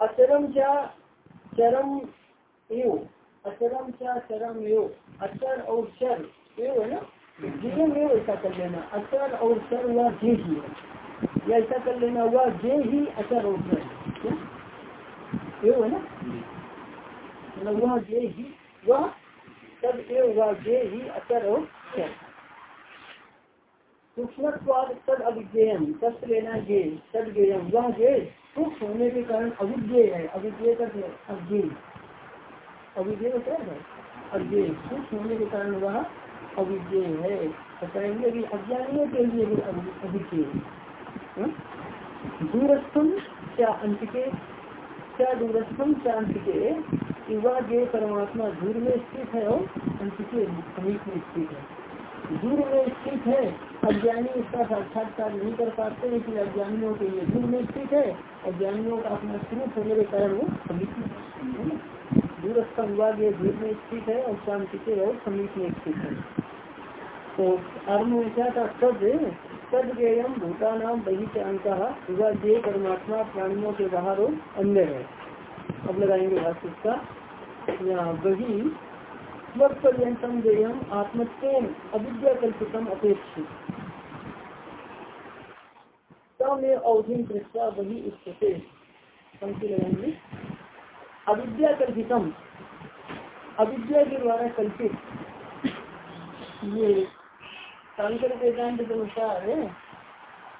अचरम क्या चरम एव अचरम क्या चरम एव अचर और चर एव है ना? जीवन में ऐसा कर लेना, अचर और चर हुआ जे ही या ऐसा कर लेना हुआ जे ही अचर और चर एव है? ना? मतलब वह जे ही, वह तब एव हुआ जे ही अचर और चर। सूक्ष्म तद अभिज्ञेयम, तत्व लेना जे, तद गेयम वह जे सूक्ष्म होने के कारण अविज्ञ है अविज्ञ का अज्ञे अविज्ञ का क्या है? अज्ञे सूक्ष्म होने के कारण वह अविज्ञ है। तो कहेंगे कि अज्ञानियों के लिए भी अविज्ञ दूरस्थम क्या अंत के क्या दूरस्थम क्या अंत के वह जो परमात्मा दूर में स्थित है और अंत के समीप में स्थित है। दूर में स्थित है अज्ञानी इसका साक्षात्कार नहीं कर पाते इसलिए अज्ञानियों के लिए दूर में स्थित है। अज्ञानियों का अपना स्वरूप होने के कारण वो समीप दूरस्थ अनुवाद ये दूर में स्थित है और शांति के और समीप में स्थित है। तो आरंभ में क्या था? सद सद गेयम भूता नाम बही से अंक जे परमात्मा प्राणियों के बाहर और अंदर है। अब लगाएँगे भाष्य का यहाँ बही स्वक पर्यतम गेयम आत्मत्वेन अविद्या कल्पितम अपेक्षित में दृष्टा वही स्थिति लगाएँगे अविद्या कल्पितम अविद्या के द्वारा कल्पित। ये शंकर वेदांत के अनुसार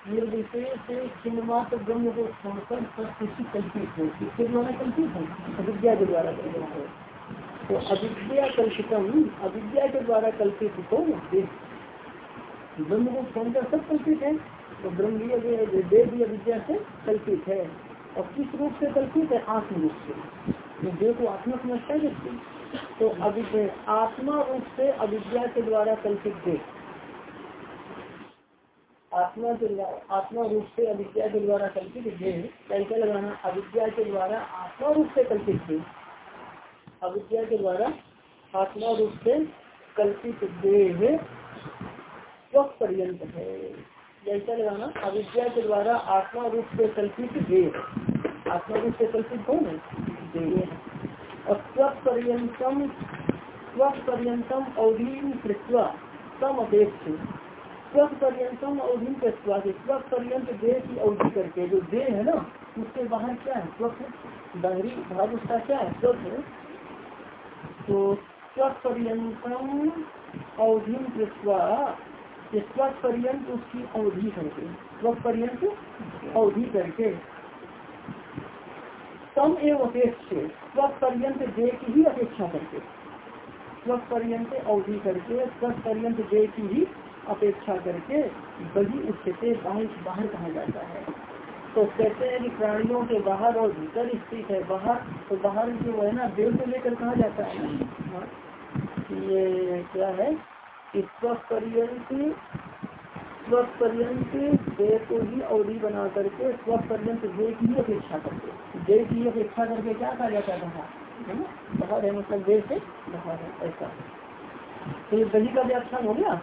निर्विशेष चिन्हमात्र ब्रह्म को सब कल्पित किसके द्वारा कल्पित है अविद्या के द्वारा कल्पित है तो अविद्या कल्पितम, अविद्या के द्वारा कल्पित तो ब्रह्म को छोड़कर सब कल्पित है तो ब्रह्म भी अविद्या से कल्पित है। और किस रूप से कल्पित है? आत्म रूप से। देव को आत्मा समझता है तो अविद्या आत्मा रूप से अविद्या के द्वारा कल्पित देव आत्मा के आत्मा रूप से अविद्या के द्वारा कल्पित देह, कैसे लगाना? अविद्या के द्वारा आत्मा रूप से कल्पित देह। अविद्या के द्वारा आत्मा रूप से कल्पित देह पर्यंत है। जैसा लगाना, अविद्या के द्वारा आत्मा रूप से कल्पित देह। आत्मा रूप से कल्पित है? देह। और अवधि कृत्वा, तम अपेक्षित स्वस्थ पर्यतम अवधि के स्वस्थ पर्यंत देह की अवधि करके, जो देह है ना, उसके बाहर क्या है? स्वस्थ बाहरी भाग उसका क्या है? स्वस्थ तो स्वस्थ पर्यतम अवधि स्वस्थ पर्यंत उसकी अवधि करके स्वस्थ पर्यंत अवधि करके। तम एवं अपेक्ष स्वस्थ पर्यंत देह की ही अपेक्षा करके। स्वस्थ पर्यंत अवधि करके स्वस्थ पर्यंत देह की ही अपेक्षा करके बही स्थिति बाहर बाहर कहा जाता है। तो कहते हैं कि प्राणियों के बाहर और भीतर स्थित है। बाहर तो बाहर जो है ना, देव को लेकर कहा जाता है। ये क्या है? स्वस्थ पर्यंत स्वस्थ पर्यंत देह को ही अवधि बना करके स्वस्थ पर्यंत देह की अपेक्षा करके देह की अपेक्षा करके क्या कहा जाता है? बाहर। है ना? बाहर है मतलब देह से बाहर है, ऐसा। तो ये दही का व्याख्यान हो गया?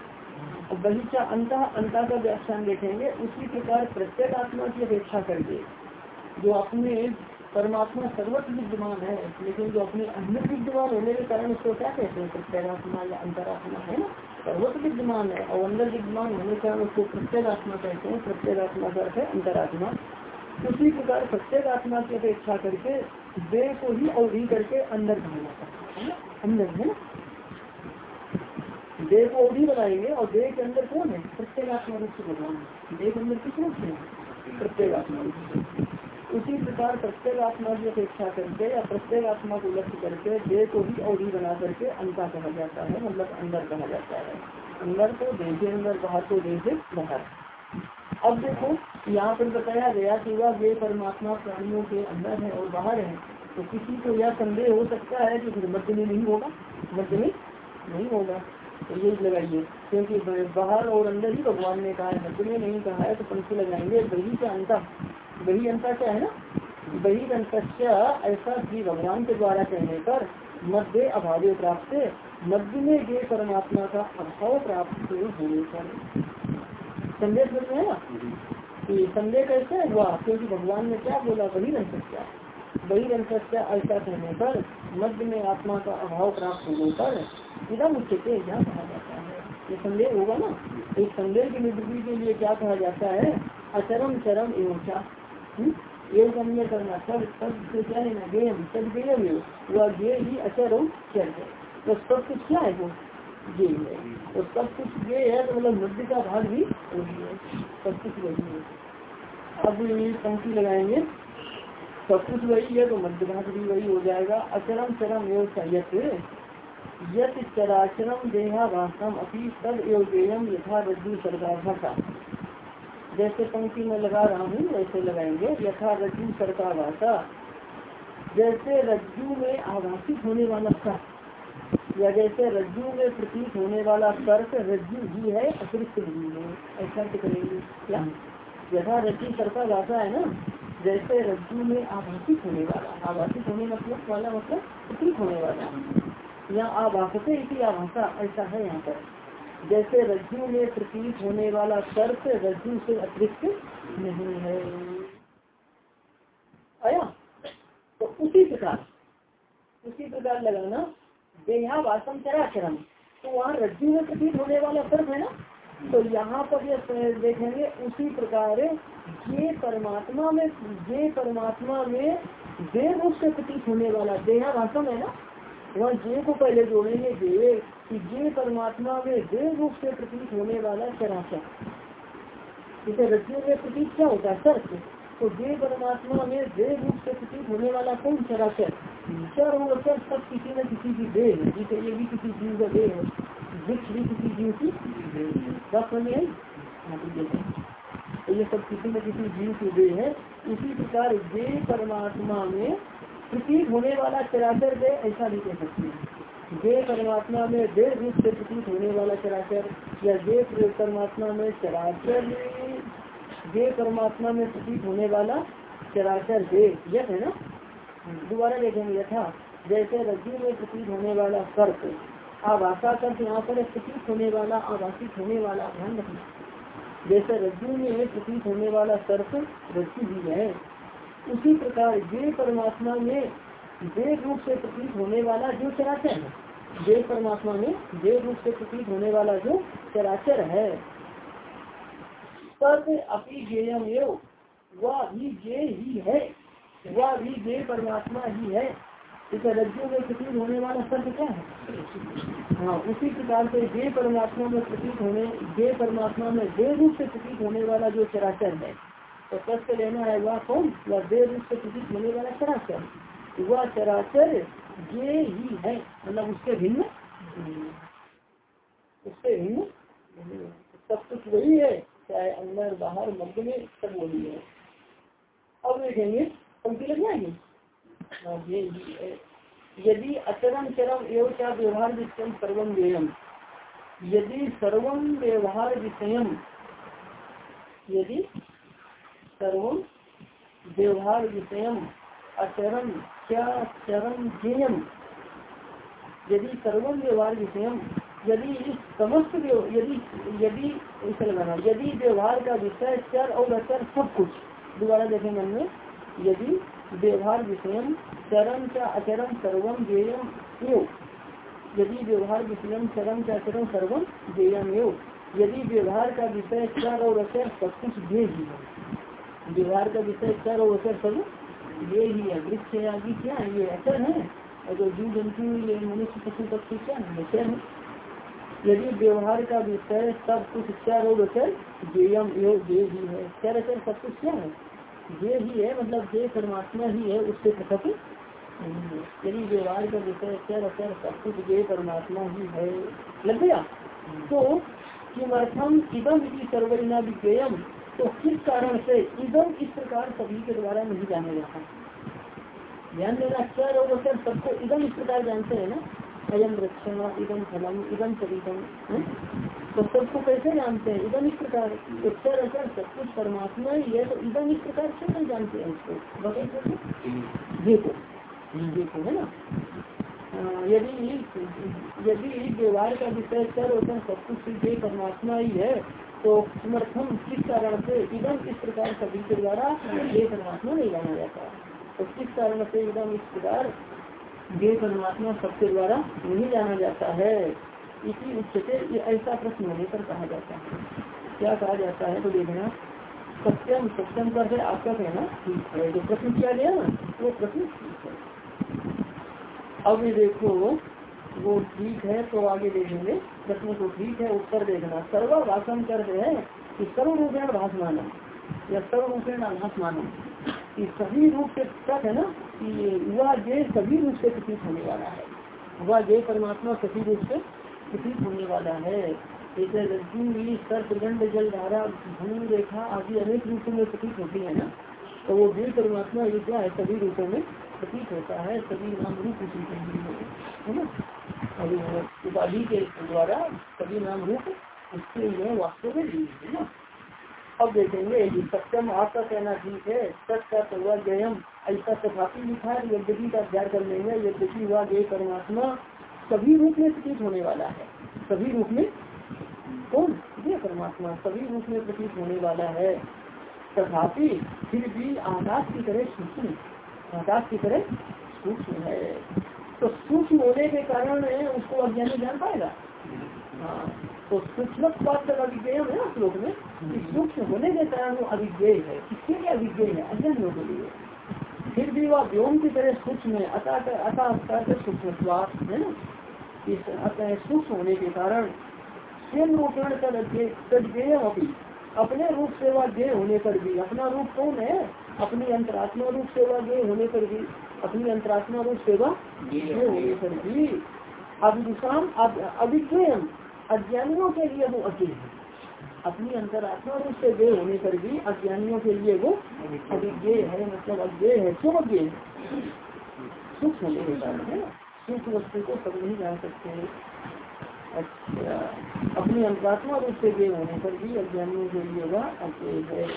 बगीचा अंत अंता का व्याख्यान देखेंगे। उसी प्रकार प्रत्येक आत्मा की अपेक्षा करके जो अपने परमात्मा सर्वत्र विद्यमान है, लेकिन जो अपने अंदर विद्यमान होने के कारण उसको क्या कहते हैं? प्रत्येगात्मा या अंतरात्मा है ना? सर्वत्र विद्यमान है। और अंदर विद्यमान होने के कारण उसको प्रत्येक आत्मा कहते हैं। प्रत्येक आत्मा का अर्थ है अंतरात्मा। उसी प्रकार प्रत्येक आत्मा की अपेक्षा करके देह को ही अवधि करके अंदर जाता है अंदर, है ना? देह को अवधि बनाएँगे और देह के अंदर कौन है? प्रत्येक आत्मा रूप से भगवान देह के अंदर किस रूप से? प्रत्येक आत्मा रूप से उसी प्रकार प्रत्येक आत्मा की अपेक्षा करके या प्रत्येक आत्मा को लक्ष्य करके देह को ही अवधि बना करके अंता कहा जाता है मतलब अंदर कहा जाता है। अंदर को देह के अंदर, बाहर को देह से बाहर। अब देखो, यहाँ पर बताया गया कि वह वे परमात्मा प्राणियों के अंदर है और बाहर है। तो किसी को यह संदेह हो सकता है कि फिर मध्य में नहीं होगा? मध्य में नहीं होगा। तो ये लगाइए। क्योंकि बाहर और अंदर ही भगवान ने कहा है मध्य में नहीं कहा है तो पंक्ति लगाएँगे। बही का अंत बही अंता क्या है ना? बही अंत ऐसा भी भगवान के द्वारा कहने पर मध्य अभाव प्राप्त मध्य में ये परमात्मा का अभाव प्राप्त होने पर। संदेश में है ना? कि संदेह कैसे हुआ क्योंकि भगवान ने क्या बोला? वही सत्या वही सत्या ऐसा कहने पर मध्य में आत्मा का अभाव प्राप्त होने पर इधम उच्चते क्या कहा जाता है? ये संदेह होगा ना? एक संदेह की निवृत्ति के लिए क्या कहा जाता है? अचरम चरम एवं क्या हम्म? एवं अन्य करना, सब सबसे क्या है ना गेम सब गेम वह गे ही अचर और चर है। तो सब कुछ क्या है वो? ये है। तो सब कुछ ये है तो मतलब मध्य का भाग भी वही है। सब कुछ वही है। अब ये पंक्ति लगाएँगे। सब कुछ वही है तो मध्य भाग भी वही हो जाएगा। अचरम चरम एवं यथ चराचरम देहा भाषम अपनी सब एवं यथा रज्जु सरकार भाषा जैसे पंक्ति में लगा रहा हूँ, वैसे लगाएँगे। यथा रज्जु सरकार भाषा जैसे रज्जु में आभाषित होने वाला सत्य या जैसे रज्जु में प्रतीत होने वाला सर्प रज्जु ही है, अतिरिक्त नहीं है। ऐसा करेंगे। क्या यथा रज्जु सर्पा भाषा है ना? जैसे रज्जु में आभाषित होने वाला आभाषित होने मतलब वाला मतलब प्रतीत होने वाला। या आभाषते इसी आभाषा ऐसा है यहाँ पर। जैसे रज्जु में प्रतीत होने वाला सर्प रज्जु से अतिरिक्त नहीं है। आया? तो उसी प्रकार उसी प्रकार लगाना देहावासम चराचरम। तो वहाँ रज्जु में प्रतीत होने वाला सर्प है ना? तो यहाँ पर ये देखेंगे, उसी प्रकार ये परमात्मा में, ये परमात्मा में देह रूप से प्रतीत होने वाला देहावासम है ना? वहाँ जे को पहले जोड़ेंगे जे कि जे परमात्मा में देह रूप से प्रतीत होने वाला चराचर। जैसे रज्जु में प्रतीत क्या होता है? सर्प। तो जे परमात्मा में देह रूप से प्रतीत होने वाला कौन चराचर? चर और अचर सब किसी न किसी की देह जिसे ये भी किसी जीव का देह है। वृक्ष भी किसी जीव की बात समझ तो ये सब किसी न किसी जीव की देह है। इसी प्रकार जे परमात्मा में प्रतीत होने वाला चराचर दे ऐसा नहीं कह सकते। जे परमात्मा में देह रूप से प्रतीत होने वाला चराचर या जे परमात्मा में चराचर जे परमात्मा में प्रतीत होने वाला चराचर दे यह है ना? दोबारा देखेंगे यथा। जैसे रज्जु में प्रतीत होने वाला सर्प आभाषा कर्थ यहाँ पर प्रतीत होने वाला आभाषित होने वाला, ध्यान रखना। जैसे रज्जु में प्रतीत होने वाला सर्प रज्जु भी है। उसी प्रकार जे परमात्मा में जे रूप से प्रतीत होने वाला जो चराचर है जे परमात्मा में जे रूप से प्रतीत होने वाला जो चराचर है सर्प अपनी गेयम वह भी जे ही है, वह भी वे परमात्मा ही है। इसे रज्जु में प्रतीत होने वाला शब्द क्या है? हाँ उसी प्रकार से वे परमात्मा में प्रतीत होने वे परमात्मा में वे रूप से प्रतीत होने वाला जो चराचर है तो कष्ट लेना है वह कौन? वह वे रूप से प्रतीत होने वाला चराचर वह चराचर ये ही है। मतलब उसके भिन्न? उससे भिन्न? सब कुछ वही है। चाहे अंदर बाहर मध्य में सब वही है। अब देखेंगे पंक्ति लग जाएगी? हाँ, यदि अचरम चरम एवं क्या व्यवहार विषय सर्वम व्ययम यदि सर्वम व्यवहार विषय यदि सर्वम व्यवहार विषय अचरम क्या चरम ज्ञेयम। यदि सर्वम व्यवहार विषय यदि इस समस्त यदि यदि लगाना यदि व्यवहार का विषय चर और अचर सब कुछ, दोबारा देखेंगे हमने, यदि व्यवहार विषय चरम च अचरम सर्वम ज्ञेयम यदि व्यवहार विषय चरम च अचरम सर्वम ज्ञेयम यदि व्यवहार का विषय चर और अचर सब कुछ ये ही है। व्यवहार का विषय चर और अचर सब ये ही है, वृक्ष आदि क्या है, ये अचर है। और जो जीव जंतु ये मनुष्य, पशु, पक्षी क्या है अचर है? यदि व्यवहार का विषय सब कुछ चर और अचर जेयम योग जे ही है। चर अचर सब कुछ क्या है? ये ही है मतलब ये परमात्मा ही है, उससे पृथक यदि व्यवहार का विषय चर अचर सब कुछ ये परमात्मा ही है। लग गया? तो किमर्थम इदम इति सर्वजना विज्ञेयम? तो किस कारण से इधम इस प्रकार सभी के द्वारा नहीं जाना जाता? ध्यान देना चर और वचन सबको इधम इस प्रकार जानते हैं ना? अयम रक्षण इधम फलम इधम चरितम तो सबको कैसे जानते हैं? इधम इस प्रकार चर अचर सब कुछ परमात्मा ही है तो इधम इस प्रकार से नहीं जानते हैं उसको देखो देखो, है ना? यदि यदि व्यवहार का विषय कर होता सब कुछ परमात्मा ही है तो समर्थम किस कारण से इधम इस प्रकार सभी के द्वारा ये परमात्मा नहीं जाना जाता तो किस कारण से इधम इस प्रकार ये परमात्मा सबके द्वारा नहीं जाना जाता है? इसी उच्चते ऐसा प्रश्न होने पर कहा जाता है। क्या कहा जाता है? तो देखना, सत्यम सत्यम कर आपका कहना ठीक है। जो प्रश्न किया गया ना, वो प्रश्न ठीक है। अब ये देखो वो ठीक है तो आगे देखेंगे। प्रश्न को ठीक है, उत्तर देखना। सर्व भाषण कर रहे हैं कि सर्व रूपेण भाषमान या सर्व रूपेण आभासमान कि सभी रूप से तक है ना कि वह जय सभी रूप से प्रतीत होने वाला है। वह जय परमात्मा सभी रूप से प्रतीत होने वाला है। जैसे सर्पगंड जल धारा, धनु रेखा आदि अनेक रूपों में प्रतीत होती है ना। तो वो जय परमात्मा ये क्या है सभी रूपों में। प्रतीत होता है, सभी नाम रूप उसी के लिए है ना? उपाधि के द्वारा सभी नाम रूप उसके लिए वास्तव में है ना? अब देखेंगे सत्यम आपका कहना ठीक है सच का जयम ऐसा तथापि लिखा है, यद्यपि का अध्ययन कर लेंगे, यद्यपि वह जय परमात्मा सभी रूप में प्रतीत होने वाला है। सभी रूप में कौन? ये परमात्मा सभी रूप में प्रतीत होने वाला है। तथापि फिर भी आकाश की तरह सूक्ष्म आकाश की तरह सूक्ष्म है। तो सूक्ष्म होने के कारण उसको अज्ञानी जान पाएगा। हाँ तो सूक्ष्म स्वास्थ्य अभिज्ञ है ना श्लोक में सूक्ष्म होने के कारण वो अभिज्ञ है। किसके लिए अभिज्ञ है? अज्ञानियों के लिए। फिर भी वह व्योम की तरह सूक्ष्म है। अतः अतः सूक्ष्म है ना? इस अतः सूक्ष्म होने के कारण स्वयं रूपेण तदेय अपने रूप से वह ज्ञ होने पर भी। अपना रूप कौन है? अपनी अंतरात्मा रूप सेवा ज्ञ होने पर भी अपनी अंतरात्मा रूप सेवा होने पर भी अभिशाम अभिज्ञम अज्ञानियों के लिए वो अज्ञ है। अपनी अंतरात्मा रूप से वे होने पर भी अज्ञानियों के लिए वो अभिज्ञ है मतलब अज्ञ है क्यों अज्ञ है। सुख होने के कारण है सुख वस्तु को सब नहीं जान सकते अच्छा अपनी अंतरात्मा रूप से वे होने पर भी अज्ञानियों के लिए वह अज्ञ है।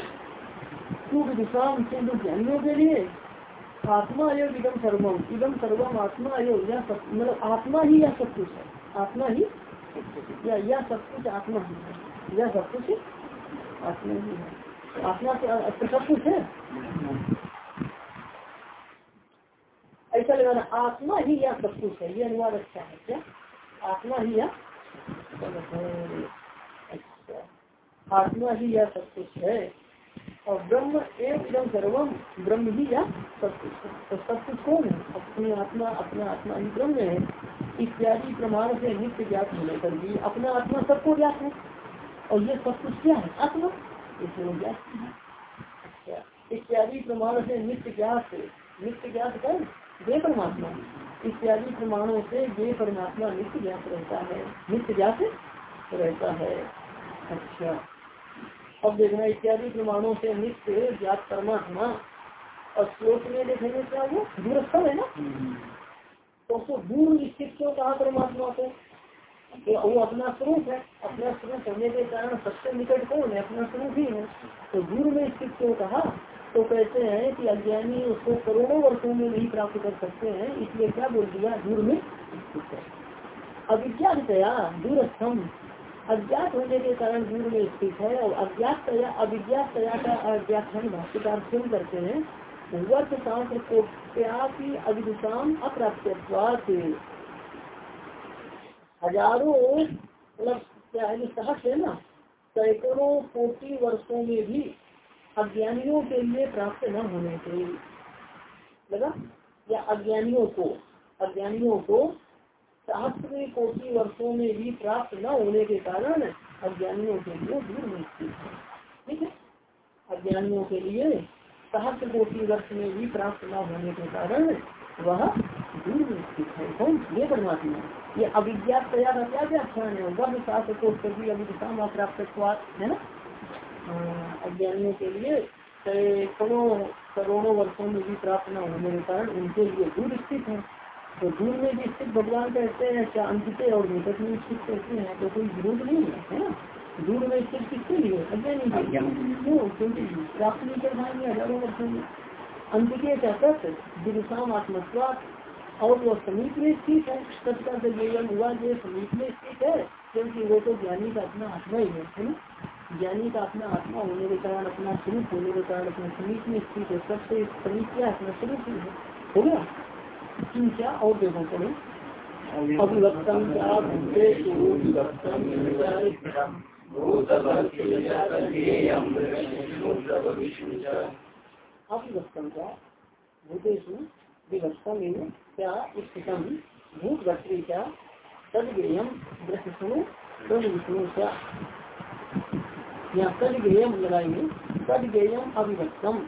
शुभ दिशाम शुभ ज्ञानियों के लिए आत्मा अयोग इदम सर्वम इदम सर्वम आत्मा अयोग या सब मतलब आत्मा ही या सब कुछ है। आत्मा ही, या यह सब कुछ आत्मा ही है। यह सब कुछ आत्मा ही है। आत्मा से सब कुछ है। ऐसा लगाना आत्मा ही या सब कुछ है, ये अनुवाद अच्छा है क्या? आत्मा ही या अच्छा। आत्मा ही या सब कुछ है। और ब्रह्म, एक जब सर्वम, ब्रह्म ही या सब कुछ तो सब कुछ कौन है? अपनी आत्मा, अपना आत्मा ही ब्रह्म है। इत्यादि प्रमाण से नित्य ज्ञात होने पर भी अपना आत्मा सबको ज्ञात है। और ये सब कुछ क्या है? आत्मा। इसलिए ज्ञात अच्छा इत्यादि प्रमाण से नित्य ज्ञात नित्य ज्ञात कर वे परमात्मा। इत्यादि प्रमाणों से वे परमात्मा नित्य ज्ञात रहता है। नित्य ज्ञात रहता है। अच्छा। अब देखना इत्यादि प्रमाणों से नित्य ज्ञात परमात्मा और श्लोक में देखेंगे क्या वो दूरस्थ है ना? तो उसको दूर निश्चित क्यों कहा परमात्मा को? तो वो अपना स्वरूप है अपना स्वरूप होने के कारण सबसे निकट कौन है? अपना स्वरूप ही है। तो दूर में स्थित क्यों कहा? तो कहते हैं कि अज्ञानी उसको करोड़ों वर्षों में नहीं प्राप्त कर सकते हैं इसलिए क्या बोल दिया? दूर में स्थित अविज्ञान क्या दूरस्थम। अज्ञात होने के कारण दूर में स्थित है और अज्ञात तया अविज्ञात तया का व्याख्यान भाष्यकार स्वयं करते हैं। वर्ष शास्त्र को अविदुषाम अप्राप्त हज़ारों मतलब क्या है सहस है ना, सैकड़ों कोटि वर्षों में भी अज्ञानियों के लिए प्राप्त न होने से। लगा? या अज्ञानियों को अज्ञानियों को सहस्त्र कोटि वर्षों में भी प्राप्त न होने के कारण अज्ञानियों के लिए दूर स्थित है। ठीक है? अज्ञानियों के लिए सहस्त्र कोटि वर्ष में भी प्राप्त न होने के कारण वह दूर में स्थित है। कौन? ये परमात्मा ये अभिज्ञात का क्या व्याख्यान है। वह शास्त्र को सभी अभिज्ञा प्राप्त है ना? अज्ञानियों के लिए करोड़ों करोड़ों वर्षों में भी प्राप्त न होने के कारण उनके लिए दूर स्थित है। तो दूर में भी स्थित भगवान कहते हैं क्या अंत और निकट में स्थित कहते हैं तो कोई विरोध नहीं है है ना? दूर में स्थित किसके लिए? अज्ञानी क्यों? क्योंकि प्राप्त नहीं कर पाएँगे हज़ारों वर्षों में। अंत के तहत दिवसाम आत्मस्वाद और वो समीप में स्थित है। सबका जब हुआ जो समीप में स्थित है क्योंकि वो तो ज्ञानी का अपना आत्मा ही है ना? ज्ञानी का अपना आत्मा होने के कारण अपना स्वरूप होने के कारण अपने समीप में स्थित है। सबसे समीप क्या अपना स्वरूप ही है। हो गया? किन क्या और देखो चलो अभिवक्तम क्या अभिवक्तम क्या भूतेषु विभक्तम क्या स्थितम भूत भक्ति क्या तदगेयम दृष्टि तद विष्णु क्या? यहाँ तदगेयम लगाएँगे। तदगेयम अभिभक्तम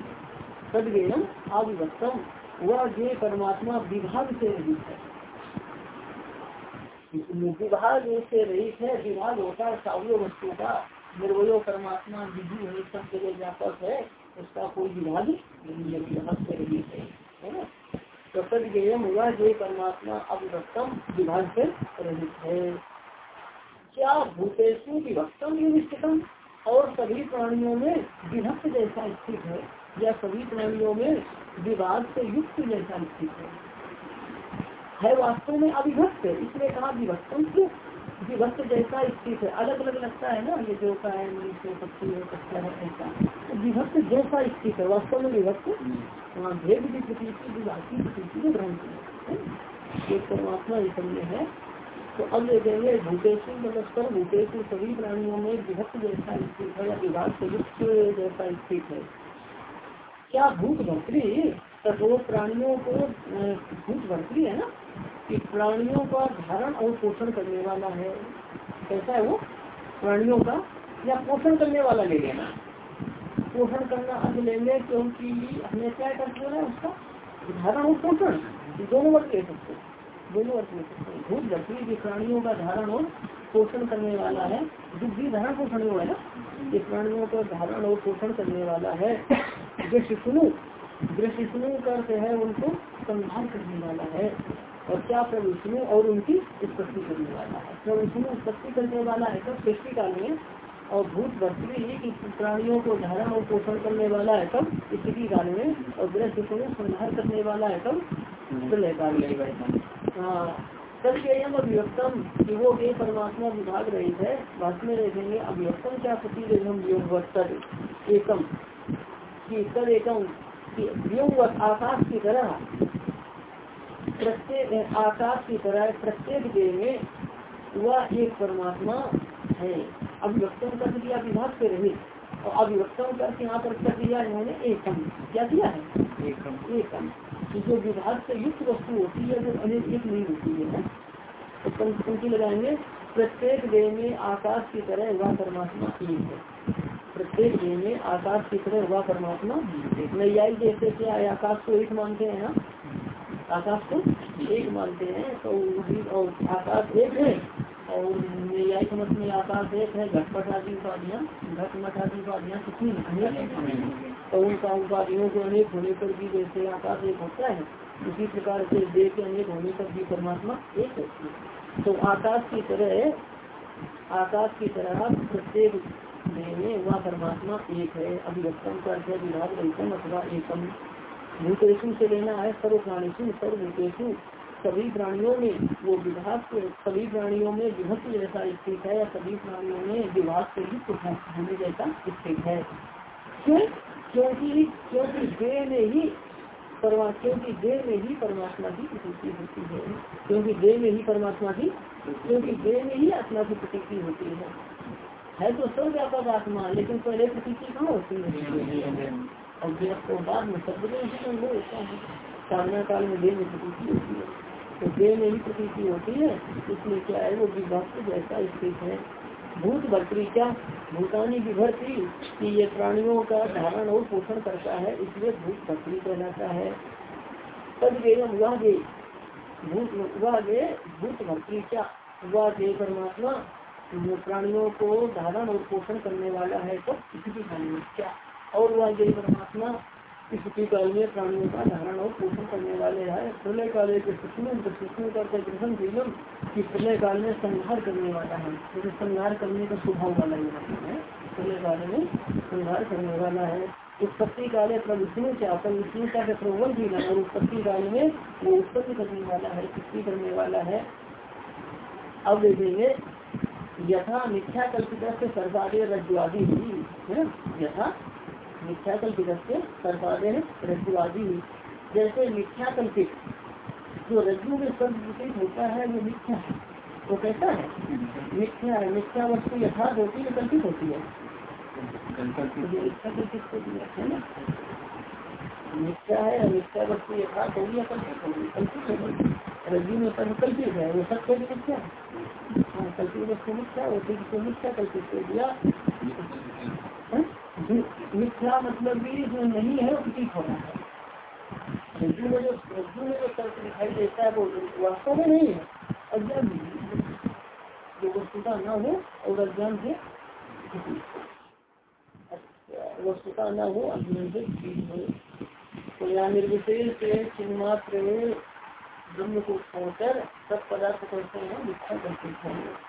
तदगेयम अभिभक्तम वह जे परमात्मा विभाग से रहित है। विभाग से रहित है, विभाग होता है सावय वस्तु का। निर्वयो परमात्मा विधि है, सब जगह व्यापक है, उसका कोई विभाग नहीं है, विभाग से रहित है। ना? तो सदगेयम हुआ जो परमात्मा अविभक्तम विभाग से रहित है। क्या भूतेशु विभक्तम स्थितम और सभी प्राणियों में विभक्त जैसा स्थित है। या सभी प्राणियों में विवाद से युक्त जैसा स्थित है। है वास्तव में अविभक्त इसलिए कहा विभक्तम विभक्त जैसा स्थित है। अलग अलग लगता है ना, ये जो का है पक्षी है है, ऐसा। तो विभक्त जैसा स्थित है, वास्तव में विभक्त? वहाँ भेद की प्रतीति विभागी प्रतीति को ग्रहण किया एक परमात्मा इस में है। तो अब ले देंगे भूतेशु मतलब भूतेशु सभी प्राणियों में विभक्त जैसा स्थित है या विभाग से युक्त जैसा स्थित है। क्या भूत भर्तरी तो प्राणियों को भूत भर्तरी है ना? कि प्राणियों का धारण और पोषण करने वाला है। कैसा है वो? प्राणियों का, या पोषण करने वाला ले लेना। पोषण करना अंग लेंगे क्योंकि हमें क्या कर है उसका? धारण और पोषण। दोनों वर्ग ले सकते दोनों वर्ग ले सकते हैं। भूत लकड़ी भी प्राणियों का धारण और पोषण करने वाला है। बुद्धि धारण पोषण है ना? ये प्राणियों का धारण और पोषण करने वाला है। दृष्टि सुनु। करते है उनको संहार करने वाला है। और क्या प्रभु विष्णु और उनकी उत्पत्ति करने वाला है? प्रभु विष्णु उत्पत्ति करने वाला है कब? सृष्टि काल में। और भूत भक्ति की प्राणियों को धारण और पोषण करने वाला है कब? स्थिति काल में। और गृह को संहार करने वाला है कब? प्रलय काल में। हाँ। तब यम अभिव्यक्तम कि वो ये परमात्मा विभाग रही है। बाद में देखेंगे अभिव्यक्तम क्या प्रति व्योम एकम। की तद एकम आकाश की तरह प्रत्येक आकाश की तरह प्रत्येक देह में वह एक परमात्मा है। अभिव्यक्तम कर दिया विभाग से रहे और अभिव्यक्तम करके यहाँ पर कर दिया इन्होंने एकम। क्या दिया है? एकम। एकम। जो विभाग से युक्त वस्तु होती है वो अनेक एक नहीं होती है। तो पंक्ति लगाएँगे प्रत्येक देह में आकाश की तरह वह परमात्मा एक है। प्रत्येक देह में आकाश की तरह हुआ परमात्मा? नैयाई जैसे क्या है आकाश को एक मानते हैं ना? आकाश को एक मानते हैं तो और आकाश एक है, और न्याय समझ में आकाश एक है घटपट आदि उपाधियाँ, घट मठ आदि उपाधियाँ कितनी तो उनका उपाधियों के अनेक होने पर भी जैसे आकाश एक होता है, उसी प्रकार से देह के अनेक होने पर भी परमात्मा एक होती है। तो आकाश की तरह, आकाश की तरह प्रत्येक देह में वह परमात्मा एक है। अभिव्यक्तम का विभाग एकम अथवा एकम। भूतेशु से लेना है सर्व प्राणीशु सर्व भूतेशु सभी प्राणियों में वो विभाग, सभी प्राणियों में विभक्त जैसा स्थित है या सभी प्राणियों में विभाग से युक्त होने जैसा स्थित है। क्यों? क्योंकि क्योंकि देह में ही परमात्मा क्योंकि देह में ही परमात्मा की प्रतीति होती है। क्योंकि देह में ही परमात्मा की, क्योंकि देह में ही आत्मा की प्रतीति होती है। है तो सब व्यापक आत्मा, लेकिन पहले प्रतीति कहाँ होती है? और बाद में शब्द में होता है। सामना काल में देह में प्रतीति होती है। तो देह में ही प्रतीति होती है इसलिए क्या है, वो विभक्त जैसा स्थित है। भूत भर्ती क्या? भूतानी विभर्ती कि ये प्राणियों का धारण और पोषण करता है, इसलिए भूत भर्ती कहलाता है। तब गेयम वह भूत वह भूत भर्ती क्या? वह परमात्मा। प्राणियों को धारण और पोषण करने वाला है तो स्थिति काल में क्या? और वह यही परमात्मा स्थिति काल में प्राणियों का धारण और पोषण करने वाले है। प्रलय काल एक करते ग्रहण जीवन की प्रलय काल में संहार करने वाला है। जैसे संहार करने का स्वभाव वाला मतलब है। प्रलय काल में संहार करने वाला है। उत्पत्ति काल है? प्रविष्णु क्या विष्णु का प्रबल भी और उत्पत्ति काल में वो उत्पत्ति करने वाला है सृष्टि करने वाला है। अब देखेंगे यथा मिथ्या कल्पित से सर्वादे रज्जुआदी ही है यथा मिथ्या कल्पित से सर्वादे रज्जुआदी ही जैसे मिथ्या कल्पित जो रज्जु में विपरीत होता है वो मिथ्या है। वो कैसा है? मिथ्या है। मिथ्या वस्तु यथार्थ होती है कल्पित होती है। मिथ्या कल्पित होती है ना? मिथ्या है मिथ्या वस्तु यथार्थ होगी या कल्पित होगी कल्पित होगी रज्जु में पर कल्पित है वो सत्य कल्पित वस्तु मिथ्या मिथ्या कल्पित कर दिया? मिथ्या मतलब भी जो नहीं है वो प्रतीक हो रहा है। रज्जु में जो रज्जु में जो तर्क दिखाई देता है वो वास्तव में नहीं है। अज्ञान जो वस्तुता न हो और अज्ञान से अच्छा, वस्तुता न हो अज्ञान से हो। तो निर्विशेष ब्रह्म को छोड़कर सब पदार्थ करते हैं मिथ्या कल्पित है।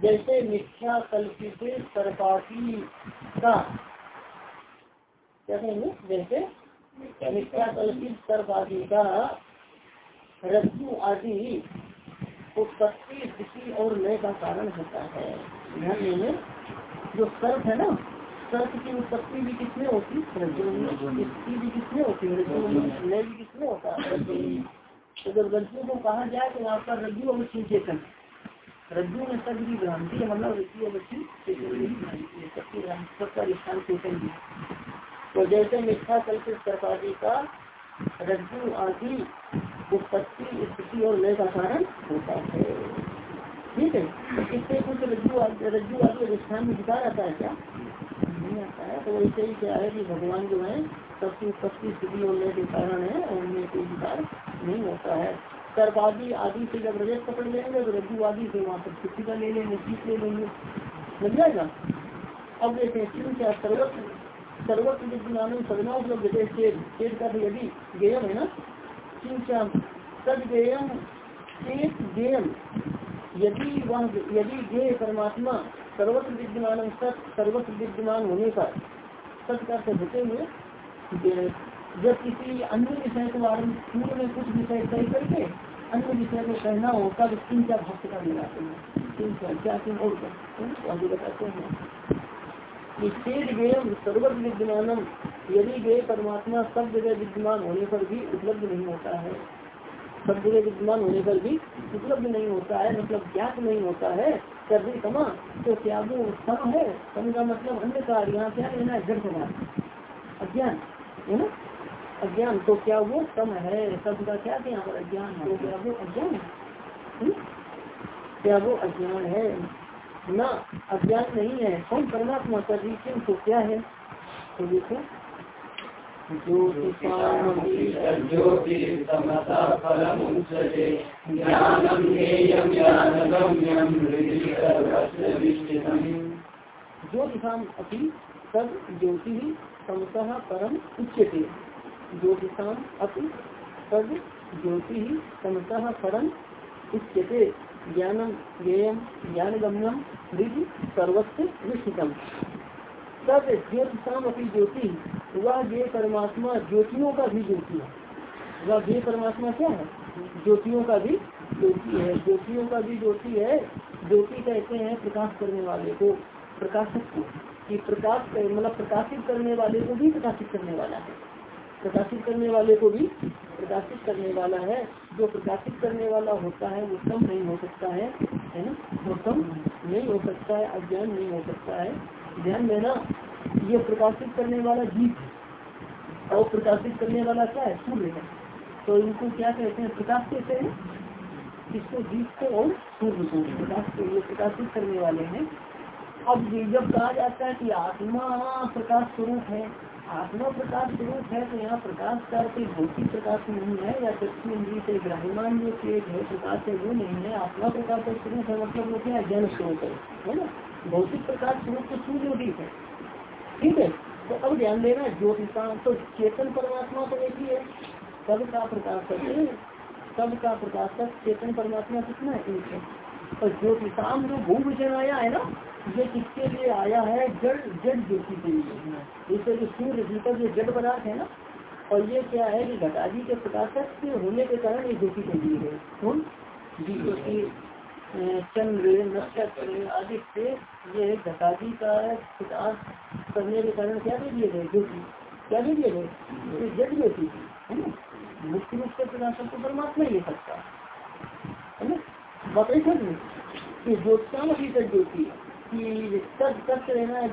जैसे मिथ्या कल्पित सर्पाती का, क्या कहेंगे? जैसे मिथ्या कल्पित सर्पादी का रज्जु आदि उत्पत्ति स्थिति और लय का कारण होता है। ध्यान देंगे जो सर्प है ना, सर्प की उत्पत्ति भी किसमें होती? है रज्जु स्थिति भी किसमें होती? है रज्जु में। लय भी किसमें होता? है तो को कहा जाए तो वहाँ पर रज्जु अवश्य चेतन रज्जु में सब की भ्रांति मतलब रज्जु अवश्य चेतन स्थान चेतन भी तो जैसे मिथ्या कल्पित सरकारी का रज्जु आदि उत्पत्ति, स्थिति और लय का कारण होता है। ठीक है? इससे कुछ रज्जु रज्जु आदि अधिष्ठान में विकार आता है क्या? नहीं आता है। तो वैसे ही क्या है कि भगवान जो है, सबकी उत्पत्ति, स्थिति और लय के कारण है, और उनमें कोई विकार नहीं होता है। सर्वादी आदि से जब रजत पकड़ लेंगे तो रज्जु आदि से वहाँ पर स्थिति का ले लेंगे सीख ले लेंगे। लग जाएगा अब देखें क्यों क्या सर्वत्र सर्वत्र विद्यमान सदना उपलब्ध का यदि गेयम है ना? क्यों क्या सद गेयम, एक गेयम, यदि वह, यदि गेय परमात्मा सर्वत्र विद्यमान सत सर्वत्र विद्यमान होने पर सत्य का होते हुए जब किसी अन्य विषय को आरंभ पूर्व में कुछ विषय तय करके अन्य विषय को कहना हो, तब तीन चार भक्त का मिलाते हैं। तीन चार, क्या तीन और आगे बताते हैं। सर्वत विद्यमानम, यदि वे परमात्मा सब जगह विद्यमान होने पर भी उपलब्ध नहीं होता है। सब जगह विद्यमान होने पर भी उपलब्ध नहीं होता है मतलब ज्ञात नहीं होता है। सर्वे समा तो क्या वो सम है। सम का मतलब अन्य कार्य यहाँ क्या लेना है? जड़ पदार्थ अज्ञान, है ना? अज्ञान तो क्या वो सम है? सब का क्या यहाँ पर अज्ञान तो क्या वो अज्ञान है? हम्म? क्या वो अज्ञान है? न, अज्ञान नहीं है। कौन? परमात्मा का रिचिन तो क्या है? तो देखो। ज्योतिषाम अपनी सब ज्योति समतः परम उच्चते ज्योतिषाम अपि ज्योति समतः परम उच्चते ज्ञानम ज्ञान गम्यम ऋज सर्वस्व तद ज्योतिषाम अपनी ज्योति। वह ज्ञ परमात्मा ज्योतियों का भी ज्योति है। वह ज्ञ परमात्मा क्या है? ज्योतियों का भी ज्योति है। ज्योतियों का भी ज्योति है। ज्योति कहते हैं प्रकाश करने वाले को। प्रकाशक को कि प्रकाश मतलब प्रकाशित करने वाले को भी प्रकाशित करने वाला है। प्रकाशित करने वाले को भी प्रकाशित करने वाला है। जो प्रकाशित करने वाला होता है, वो कम नहीं हो सकता है है ना? वो कम नहीं हो सकता है, अज्ञान नहीं हो सकता है। ध्यान देना, ये प्रकाशित करने वाला जीव और प्रकाशित करने वाला क्या है? सूर्य है। तो इनको क्या कहते हैं? प्रकाश कहते हैं। इसको जीत को और सूर्य को प्रकाश को ये प्रकाशित करने वाले हैं। अब जब कहा जाता है कि आत्मा प्रकाश स्वरूप है आत्मा प्रकाश स्वरूप है तो यहाँ प्रकाश का कोई भौतिक प्रकाश नहीं है, या चक्षु इंद्री से ग्राह्यमान जो तेज है प्रकाश है वो नहीं है? आत्मा प्रकाश का स्वरूप है मतलब वो क्या ज्ञान स्वरूप है है ना भौतिक प्रकाश स्वरूप तो सूर्योदित है ठीक है तो अब ध्यान देना ज्योतिषा तो चेतन परमात्मा तो एक ही। है सब का प्रकाशक सब का प्रकाशक चेतन परमात्मा कितना एक है और ज्योतिषाम जो भू विजन आया है ना ये किसके लिए आया है? जड़ जड़ ज्योति के लिए। जैसे जो सूर्य भीतर जो जड़ पदार्थ है ना, और ये क्या है कि घटाजी के प्रकाशक के होने के कारण ये ज्योति के लिए है। कौन? क्योंकि चंद्र, नक्षत्र आदित्य ये घटाजी का प्रकाश करने के कारण क्या दे दिए गए? ज्योति। क्या दे दिए गए? जड़ ज्योति। है ना? मुख्य रूप से प्रकाशक को परमात्मा ही सकता है ना? बताइए ज्योतिषाम अभी ज्योति कि तद तत्व रहना है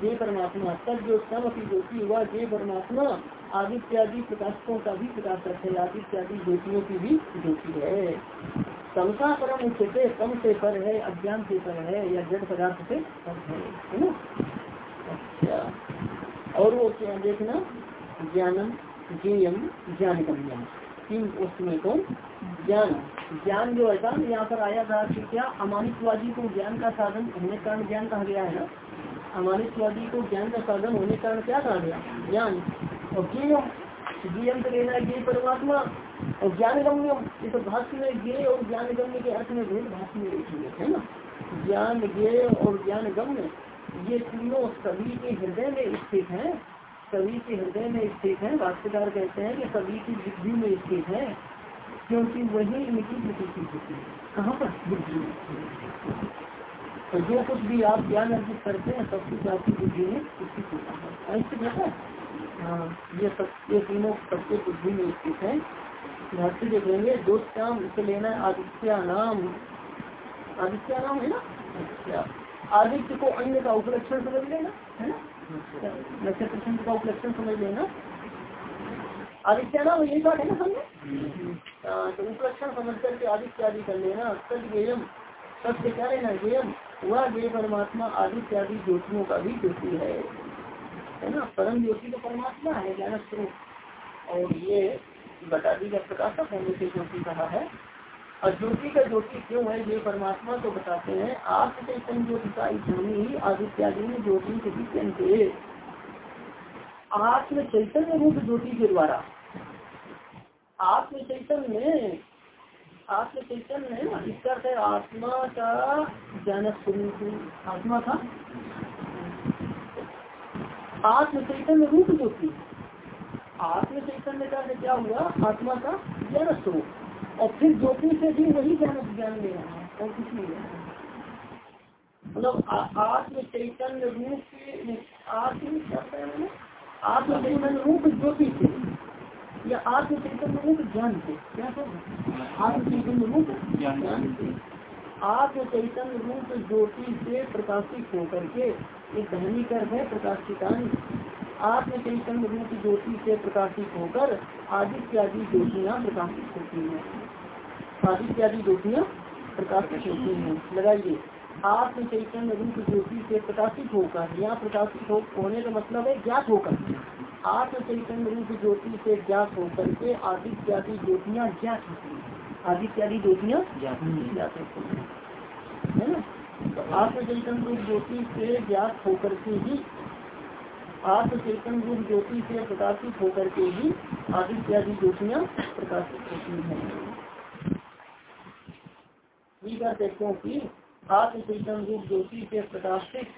जय परमात्मा। तद जो सब अपनी ज्योति हुआ, जय परमात्मा, आदित्यादि प्रकाशकों का भी प्रकाशक है। आदित्यादि ज्योतियों की भी ज्योति है। समता परम उच्चते कम से पर है, अज्ञान से पर है, या जड़ पदार्थ से पर है अच्छा। और वो क्या देखना? ज्ञानम, ज्ञेयम ज्ञान गम्यम तीन उसमें कौन? ज्ञान। ज्ञान जो है यहाँ पर आया था कि क्या अमानितवादी को ज्ञान का साधन होने कारण ज्ञान कहा गया है ना? अमानितवादी को ज्ञान का साधन होने कारण क्या कहा गया? ज्ञान। और ज्ञम ज्ञम तो लेना है परमात्मा और ज्ञान गम्यम इस भाष्य में ज्ञ और ज्ञान गम्य के अर्थ में भेद भाष्य में है ना? ज्ञान ज्ञ और ज्ञान गम्य ये तीनों सभी के हृदय में स्थित है। सभी के हृदय में स्थित है। भाष्यकार कहते हैं कि सभी की बुद्धि में स्थित है। क्योंकि वही इनकी प्रकृति होती है। कहाँ पर? बुद्धि में। तो जो कुछ भी आप ज्ञान अर्जित करते हैं, सब कुछ आपकी बुद्धि में स्थित होता है। ऐसे है हाँ ये सब, ये तीनों सबके बुद्धि में स्थित है। भाष्य देखेंगे दो श्याम इसे लेना है आदित्य नाम। आदित्य नाम है ना? अच्छा। आदित्य को अन्य का उपलक्षण समझ लेना, है ना? नक्षत्र का उपलक्षण समझ लेना। आदित्य नाम, यही बात है ना समझे हाँ, तो उपलक्षण समझ करके आदि कर लेना। सद गेयम सत्य क्या लेना गेयम वह गे परमात्मा आदि ज्योतियों का भी ज्योति है। है ना? परम ज्योति तो परमात्मा है ज्ञान स्वरूप और ये बतादी का प्रकाशक होने से ज्योति कहा है। और ज्योति का ज्योति क्यों है? ये परमात्मा तो बताते हैं आप चैतन्य ज्योति का ध्वनि ही आदित्यादि में ज्योति के भी आत्म चैतन्य रूप ज्योति के द्वारा। आत्म चैतन्य आत्म चैतन्य इसका है आत्मा का ज्ञान स्वरूप आत्मा का? आत्म चैतन्य रूप ज्योति आत्म चैतन्य का क्या हुआ? आत्मा का ज्ञान स्वरूप और फिर ज्योति से भी वही ज्ञान ज्ञान रहा है, और कुछ नहीं है। मतलब आत्म चैतन्य रूप आत्म आत्म चैतन्य रूप ज्योति से या आत्म चैतन्य रूप ज्ञान से। क्या आत्म आत्म चैतन्य रूप ज्योति से प्रकाशित होकर के एक धनी कर है, प्रकाशितान। आत्म चैतन्य रूप ज्योति से प्रकाशित होकर आदित्यादि ज्योतियाँ प्रकाशित होती हैं। आदित्यादि ज्योतियाँ प्रकाशित होती हैं। लगाइए। आत्म चैतन्य रूप ज्योति से प्रकाशित होकर, यहाँ प्रकाशित होने का मतलब है ज्ञात होकर। आत्म चैतन्य रूप ज्योति से ज्ञात होकर के आदित्यादि ज्योतियाँ ज्ञात होती है। आदित्यादि ज्योतियाँ ज्ञात होती है। ना? तो आत्म चैतन्य रूप ज्योति से ज्ञात होकर के ही आत्म चैतन्य रूप ज्योति से प्रकाशित होकर के ही आदित्यादि ज्योतियाँ प्रकाशित होती है। क्योंकि आत्म चैतन्य रूप ज्योति से प्रकाशित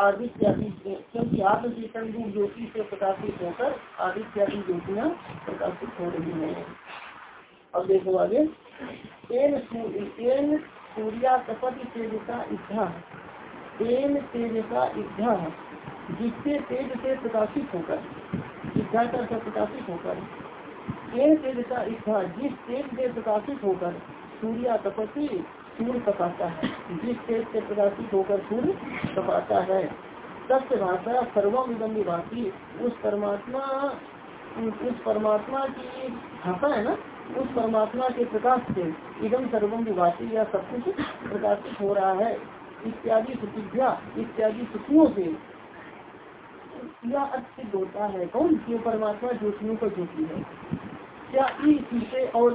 आदित्यादि क्योंकि आत्म चेतन रूप ज्योति से प्रकाशित होकर आदित्यादि ज्योतियाँ प्रकाशित हो रही है। अब देखो आगे। सूर्या इच्छा इच्छा जिससे तेज से प्रकाशित होकर इच्छा का प्रकाशित होकर। तेन तेजसा इच्छा जिस तेज से प्रकाशित होकर, सूर्या तपति सूर्य तपाता है। जिस तेज से प्रकाशित होकर सूर्य तपाता है। सत्य भाषा सर्वम इदम निवासी उस परमात्मा उस परमात्मा की भाषा है ना? उस परमात्मा के प्रकाश से इदम सर्वम विभाषी या सब कुछ प्रकाशित हो रहा है। इत्यादि प्रतिज्ञा इत्यादि श्रुतियों से। यह सिद्ध होता है? कौन? जो परमात्मा ज्योतियों का ज्योति है। क्या ई और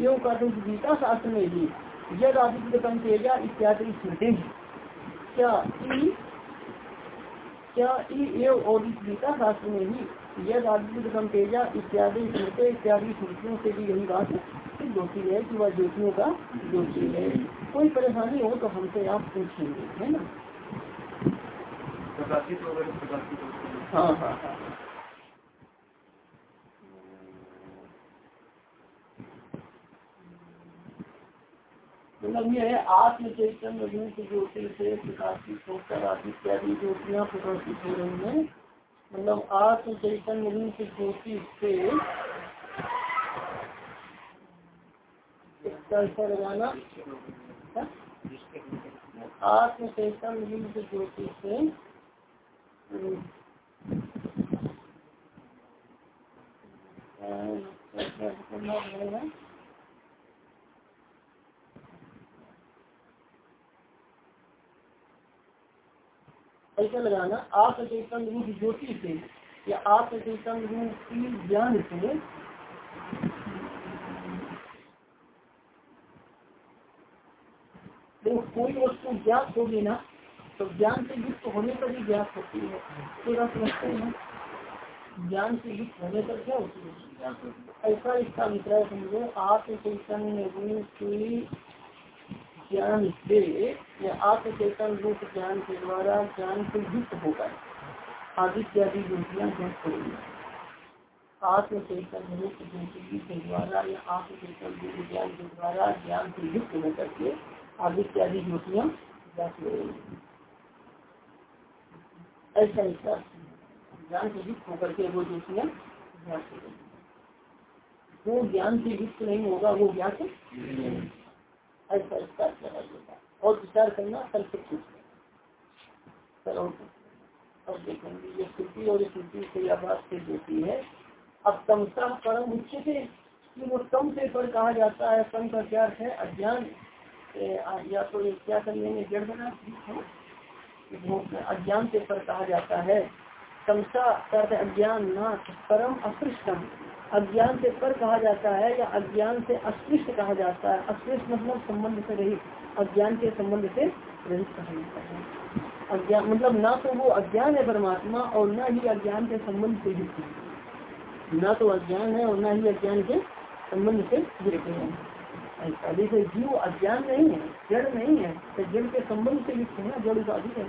यो का तो शास्त्र में भी यद आदित्य कम तेजा इत्यादि स्मृति क्या ई क्या ई एव और गीता शास्त्र में ही यद आदित्य इत्यादि स्मृति इत्यादि स्मृतियों से भी यही बात सिद्ध होती है कि वह ज्योतियों का ज्योति है। कोई परेशानी हो तो हमसे आप पूछेंगे है ना? हाँ हाँ हाँ। मतलब ये है आत्म चैतन्य ज्योति से प्रकाशित होकर इत्यादि ज्योतियाँ प्रकाशित हो रही हैं। मतलब आत्म चैतन्य ज्योति से आत्म चैतन्य रूप ज्योति से करना ऐसा लगाना आप चेतन रूप ज्योति से या आप चेतन रूप ज्ञान से तो कोई वस्तु ज्ञात होगी ना तो ज्ञान से युक्त होने पर ही ज्ञात होती है। तो समझते हैं ज्ञान से युक्त होने पर क्या होती है? ऐसा इसका अभिप्राय समझो आप चैतन्य रूप की ज्ञान से, या आत्मचेतन रूप ज्ञान के द्वारा ज्ञान से युक्त होकर आदित्य आदि ज्योतियाँ ज्ञात करेंगे। आत्मचेतन रूप ज्योति के द्वारा या आत्मचेतन रूप ज्ञान के द्वारा ज्ञान से युक्त होकर के आदित्य आदि ज्योतियाँ ज्ञात करेंगे। ऐसा ऐसा ज्ञान से युक्त होकर के वो ज्योतियाँ ज्ञात करेंगे। वो ज्ञान से युक्त नहीं होगा, वो ज्ञात ऐसा विचार कराइएगा और विचार करना कल से चलो, अब देखेंगे ये श्रुति और श्रुति से बात से देती है। अब तमसा परम उच्च से वो तम से पर कहा जाता है, तम का क्या है? अज्ञान। या तो ये क्या कर लेंगे? जड़ बना अज्ञान से पर कहा जाता है। तमसा कर अज्ञान ना परम अपृष्टम। अज्ञान से पर कहा जाता है या अज्ञान से अस्पृष्ट कहा जाता है? अस्पृष्ट मतलब संबंध से रहित। अज्ञान के संबंध से रहित कहा जाता है। अज्ञान मतलब ना तो वो अज्ञान है परमात्मा और न ही अज्ञान के संबंध से युक्त है। न तो अज्ञान है और न ही अज्ञान के संबंध से युक्त है। ऐसा जैसे जीव अज्ञान नहीं है, जड़ नहीं है तो जड़ के संबंध से युक्त है जड़ उपाधि है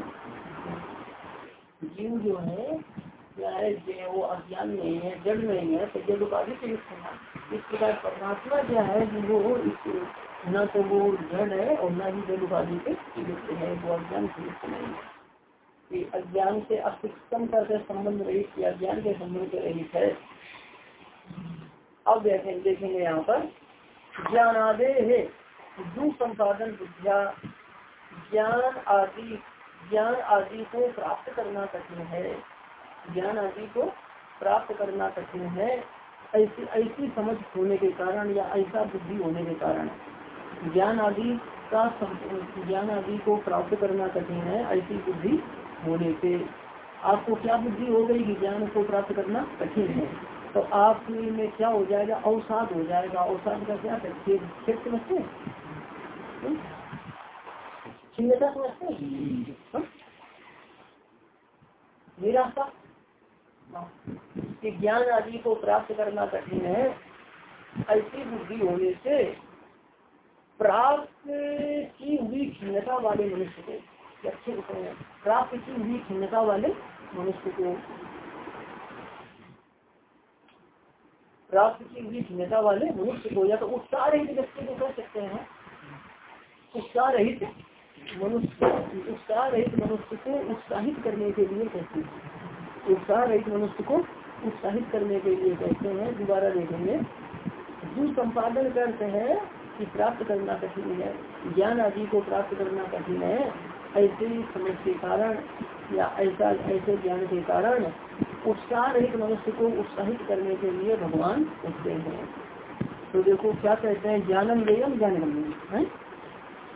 जीव जो है वो अज्ञान है, जड़ है तो परमात्मा क्या है, वो न तो वो जड़ है और न ही जड़ उपाधि है, वो अज्ञान नहीं है। अज्ञान से करके संबंध रहित अज्ञान के संबंध रहित है। अब देखेंगे यहाँ पर ज्ञान आदे है, दू संपादन ज्ञान आदि ज्ञान आदि को प्राप्त करना कठिन है। ज्ञान आदि को प्राप्त करना कठिन है। ऐसी ऐसी समझ होने के कारण या ऐसा बुद्धि होने के कारण ज्ञान आदि का ज्ञान आदि को प्राप्त करना कठिन है, ऐसी बुद्धि होने से। आपको क्या बुद्धि हो गई कि ज्ञान को प्राप्त करना कठिन है? तो आप में क्या हो जाएगा? अवसाद हो जाएगा। अवसाद का क्या है? खेत समझते समझते? निराशा? कि ज्ञान आदि को प्राप्त करना कठिन है, ऐसी बुद्धि होने से प्राप्त की हुई खिन्नता वाले मनुष्य को अच्छे प्राप्त की हुई खिन्नता वाले मनुष्य को। प्राप्त की हुई खिन्नता वाले मनुष्य को, या तो उत्साह रहित व्यक्ति को कह सकते हैं, उत्साह रहित मनुष्य उत्साह रहित मनुष्य को उत्साहित करने के लिए कहते हैं। उत्साह रहित मनुष्य को उत्साहित करने के लिए कहते हैं, दोबारा देखेंगे। जो संपादन करते हैं कि प्राप्त करना कठिन है, ज्ञान आदि को प्राप्त करना कठिन है, ऐसे ही समझ के कारण या ऐसा, ऐसे ज्ञान के कारण उत्साह रहित मनुष्य को उत्साहित करने के लिए भगवान उठते हैं। तो देखो क्या कहते हैं, ज्ञानम लेयम ज्ञान है?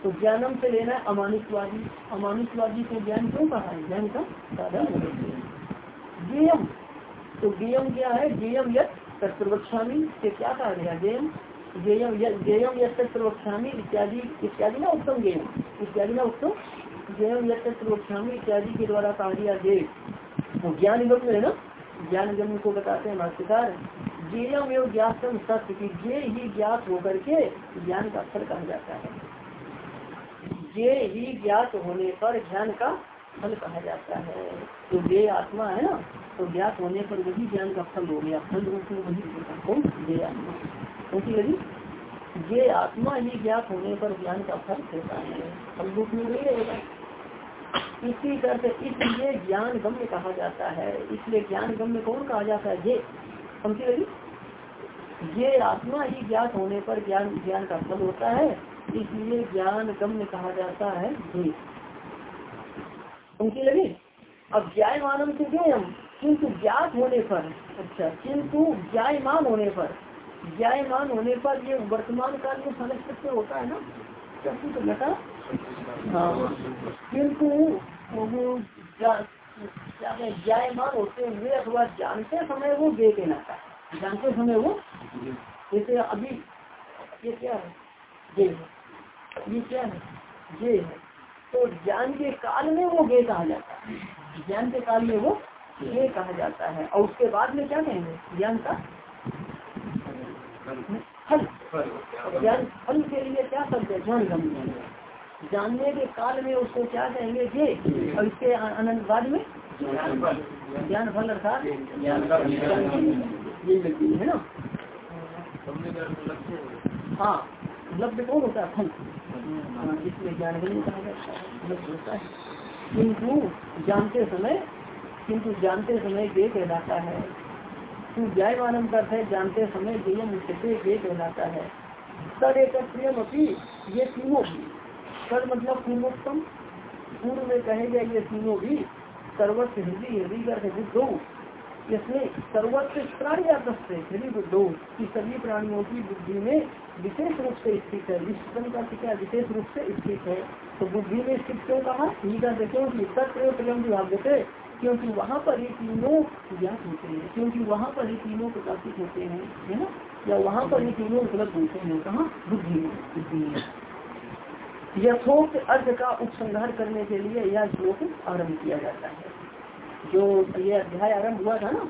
तो ज्ञानम से लेना है अमानुषवादी। अमानुषवादी को ज्ञान क्यों कहा है? ज्ञान का साधन गेयम। तो गेयम क्या है? गेयम प्रवक्षामी से क्या कहा गया? गेयम? गेयम गेयम प्रवक्षामी इत्यादि इत्यादि ना उत्तम गेयम। इत्यादि ना उत्तम गेयम प्रवक्षामी इत्यादि के द्वारा कहा गया गे तो ज्ञान गम्य है ना, ज्ञान गम्य को बताते हैं भाष्यकार, गेयम एवं ज्ञात सत्य की जे ही ज्ञात होकर के ज्ञान का फल कहा जाता है। जे ही ज्ञात होने पर ज्ञान का फल कहा जाता है। तो जे आत्मा है ना तो ज्ञात होने पर वही ज्ञान का फल हो गया। फल रूप में वही कौन? जे आत्मा। सी लगी? जे आत्मा ही ज्ञात होने पर ज्ञान का फल देता है। फल रूप में वही रहेगा। इसी करके इसलिए ज्ञान गम्य कहा जाता है। इसलिए ज्ञान गम्य कौन कहा जाता है? ये। समझी लगी? ये आत्मा ही ज्ञात होने पर ज्ञान ज्ञान का फल होता है। इसलिए ज्ञान गम्य कहा जाता है। ये। समझी लगी। अब ज्ञायमानम से हम किंतु ज्ञात होने पर अच्छा किंतु ज्ञायमान होने पर, ज्ञायमान होने पर ये वर्तमान काल में समझ से होता है ना? हाँ। किंतु वो ज्ञायमान होते हुए अथवा जानते समय वो गे कहलाता है। जानते समय वो जैसे अभी ये क्या है? ये ये क्या है? ये है। तो ज्ञान के काल में वो गे कहा जाता है। ज्ञान के काल में वो ये कहा जाता है। और उसके बाद में क्या कहेंगे? ज्ञान का फल। ज्ञान, फल के लिए क्या शब्द है? ज्ञान गम्य जानने के काल में उसको क्या कहेंगे? ये। और इसके अनंत बाद में ज्ञान फल अर्थात ये है ना? हाँ लब्ध कौन होता है? फल। होता है किंतु जानते समय, किंतु जानते समय ये कहलाता है। तू ज्ञाय मानम का जानते समय जेयम उच्चते ये कहलाता है। सर एक अपनी ये तीनों भी। सर मतलब पूर्वोत्तम। पूर्व में कहे गए ये तीनों भी सर्वस्व हृदय हृदय कर बुद्धो इसमें सर्वस्व प्राणी से हृदय बुद्धो की सभी प्राणियों की बुद्धि में विशेष रूप से स्थित है, विश्व का क्या विशेष रूप से स्थित है? तो बुद्धि में स्थित क्यों कहा? का क्योंकि सत्य प्रेम विभाग से, क्योंकि वहाँ पर ये तीनों ज्ञात होते हैं, क्योंकि वहाँ पर ये तीनों प्रकाशित होते हैं, है ना? या वहाँ पर ये तीनों उपलब्ध होते हैं, कहाँ? बुद्धि में बुद्धि में। यथोक्त अर्थ का उपसंहार करने के लिए यह श्लोक आरंभ किया जाता है। जो ये अध्याय आरंभ हुआ था ना,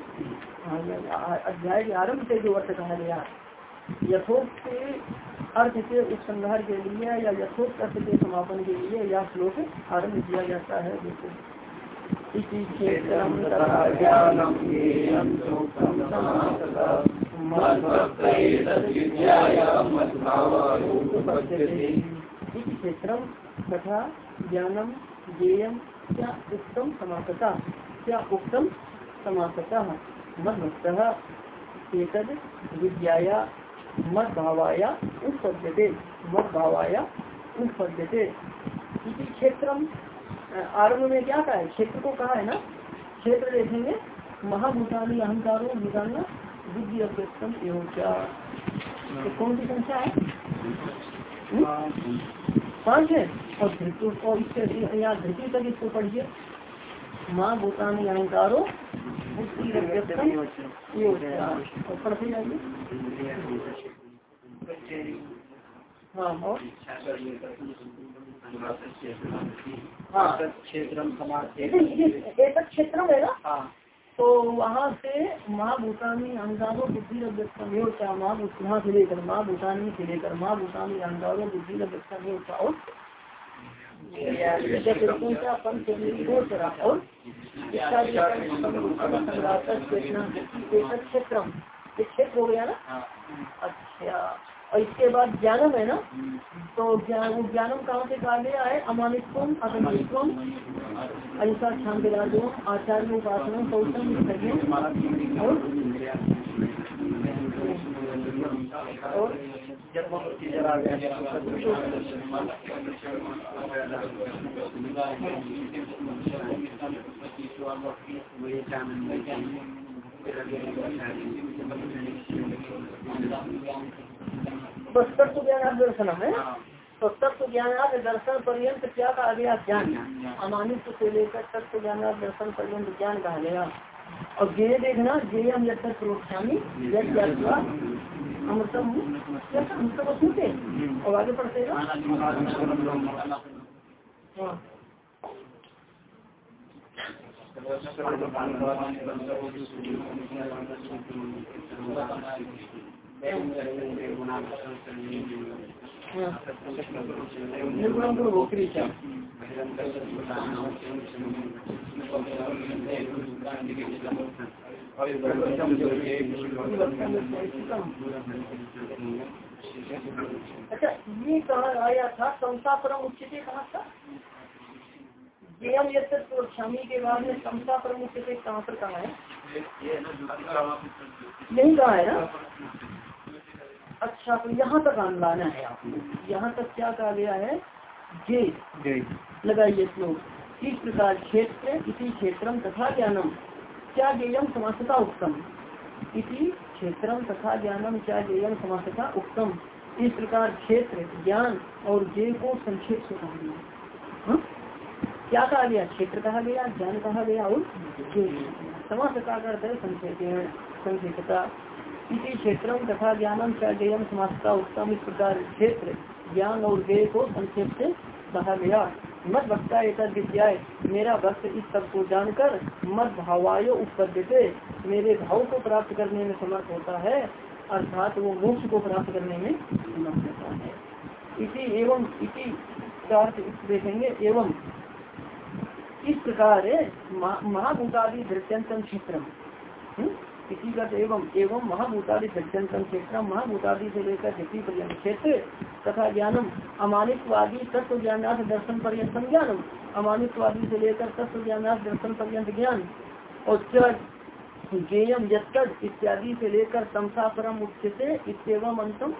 अध्याय के आरंभ से जो अर्थ कहा गया, यथोक्त अर्थ के उपसंहार के लिए या यथोक्त अर्थ के समापन के लिए यह श्लोक आरंभ किया जाता है। बिल्कुल इसी क्षेत्र तथा ज्ञानम ज्ञेयम क्या उत्तम समासता क्या उत्तम समासता विद्याया मद भावाया मद भावाया क्षेत्र आरंभ में क्या कहा है? क्षेत्र को कहा है ना? क्षेत्र देखेंगे महाभूतानी अहंकारों भूताना बुद्धि अभ्यस्तम तो कौन सी संख्या है? पाँच। है? और धृतु और इसके यहाँ धृति तक इसको पढ़िए। माँ भूतानी अहंकारो पढ़ते जाइए। हाँ और? हाँ। क्षेत्र है ना तो वहाँ से महाभूतानी अहंकारों बुद्धि व्यवस्था वहाँ से लेकर महाभूतानी से लेकर महाभूतानी अहंकारों बुद्धि और क्षेत्र क्षेत्र हो गया ना अच्छा और इसके बाद ज्ञानम है ना तो ज्ञान ज्ञानम कहाँ से कहा गया है अमानित्वम अगमित्वम अहिंसा शांति राजों आचार्य उपासना और और बस तत्व ज्ञान दर्शन है। तो तत्व ज्ञान दर्शन पर्यंत क्या कहा गया? ज्ञान। अमानित से लेकर तत्व ज्ञान दर्शन पर्यंत ज्ञान कहा गया। और गे देखना गे हम तक प्रोत्साही अमृतम सुनते और आगे पढ़ते हाँ अच्छा ये कहा आया था? समता परम उच्चते कहा था? ये स्वामी के बाद में समता परम उच्चते कहाँ पर कहा है? यही कहा है ना? अच्छा तो यहाँ तक आन लाना है आपने। यहाँ तक क्या कहा गया है? जे लगाइए श्लोक। इस प्रकार क्षेत्र इसी क्षेत्रम तथा ज्ञानम क्या ज्ञम समासता उत्तम इसी क्षेत्रम तथा ज्ञानम क्या ज्ञम समासता उत्तम इस प्रकार क्षेत्र ज्ञान और जे को संक्षेप से कहा गया हाँ? क्या कहा गया? क्षेत्र कहा गया ज्ञान कहा गया और जे समासता का संक्षेप संक्षेपता। इसी क्षेत्र तथा ज्ञानम क्या ज्ञम उत्तम इस प्रकार क्षेत्र, ज्ञान और ज्ञ को संक्षेप से कहा गया। मत भक्ता एक विद्या मेरा भक्त इस सबको जानकर मत भावायो उत्पद्य मेरे भाव को प्राप्त करने में समर्थ होता है, अर्थात वो मोक्ष को प्राप्त करने में समर्थ होता है। इसी एवं, इसी देखेंगे, एवं इस प्रकार महाभूतादि धृत्यंतम क्षेत्र इसी का एवं एवं महाभूतादि सज्जन क्षेत्र महाभूतादि से लेकर धृति पर्यंत क्षेत्र तथा ज्ञानम अमानित्वादी तत्व ज्ञानाथ दर्शन पर्यंत ज्ञानम अमानित्वादी से लेकर तत्व ज्ञानाथ दर्शन पर्यंत ज्ञान और ज्ञेयम यद इत्यादि से लेकर तमसा परम मुख्य से इतम अंतम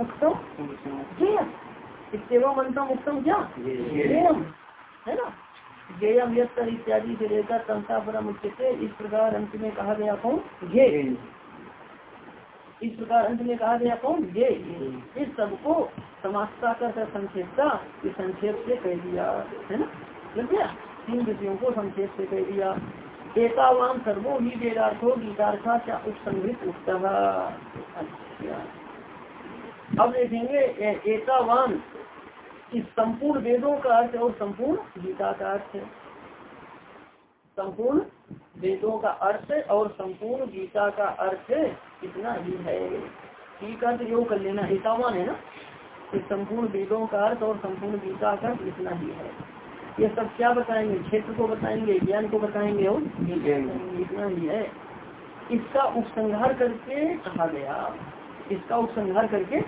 उत्तम ज्ञेयम। इतम अंतम उत्तम क्या है ना? ज्ञम यत्तर इत्यादि से लेकर संसा परम उच्चते इस प्रकार अंत में कहा गया कौन? ये इस प्रकार अंत में कहा गया कौन? ये इस सबको समाजता कर संक्षेपता इस संक्षेप से कह दिया, है ना? लग गया? तीन विषयों को संक्षेप से कह दिया। एकावान सर्वो ही वेदार्थो गीतार्था उपसंग्रित उत्तर अच्छा। अब देखेंगे एकावान इस संपूर्ण वेदों का अर्थ और संपूर्ण गीता का अर्थ है। संपूर्ण वेदों का अर्थ और संपूर्ण गीता का अर्थ इतना ही है। ठीक अर्थ योग कर लेना हितावान है ना? इस संपूर्ण वेदों का अर्थ और संपूर्ण गीता का अर्थ इतना ही है। ये सब क्या बताएँगे? क्षेत्र को बताएँगे ज्ञान को बताएँगे और इतना ही है। इसका उपसंहार करके कहा गया। इसका उपसंहार करके